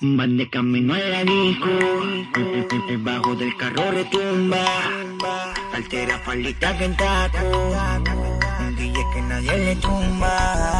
Van de camino al abismo, el bajo del carro retumba, altera palita que en taco, un que nadie le tumba.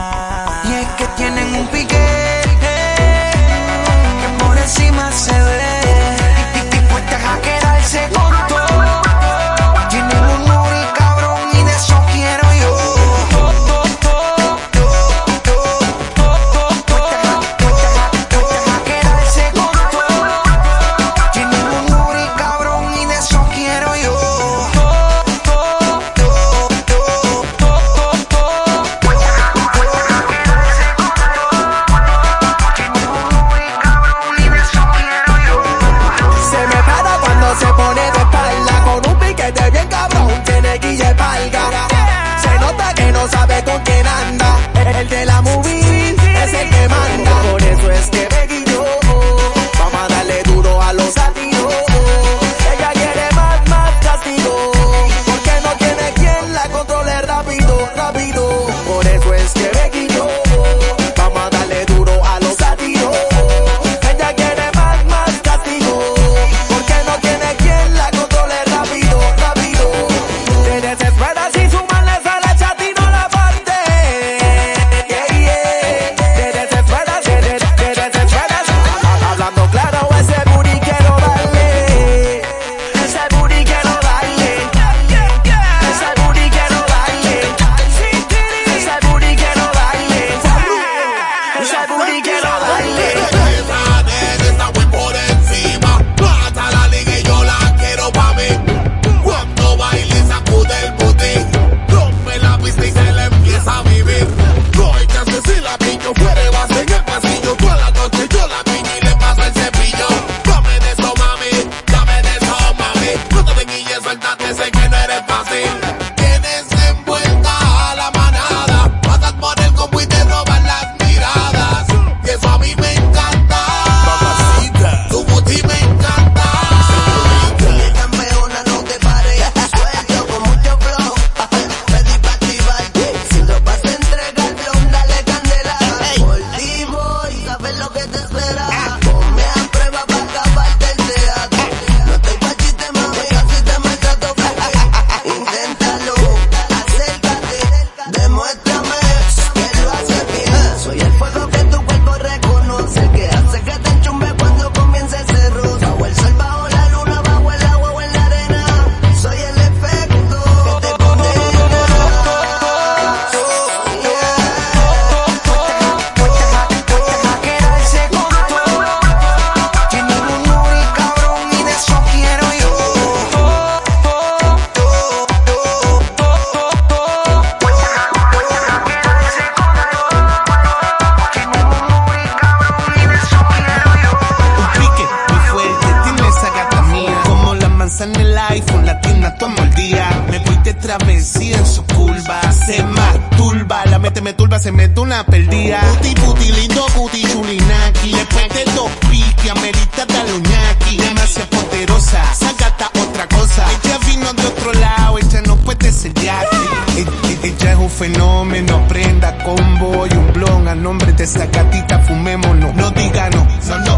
en su curva. Se masturba, la mente me turba, se mete una perdida. Puti, puti, lindo, puti, chulinaki. Después de dos piques, amerita taluñaki. Demasiado poderosa, sacata otra cosa. Ella vino de otro lado, ella no puede ser yaqui. E, e, ella es un fenómeno, prenda combo y un blon. A nombre de esa gatita, fumémonos. No diga no, no, no.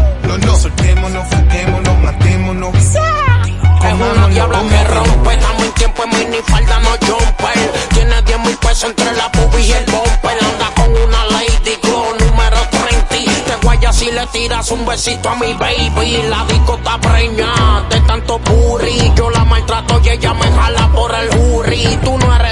tiras un besito a mi baby. La disco está preña de tanto puri. Yo la maltrato y ella me jala por el hurry. Tú no eres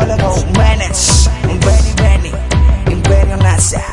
solo con menes, un beni beni, imperio nasa.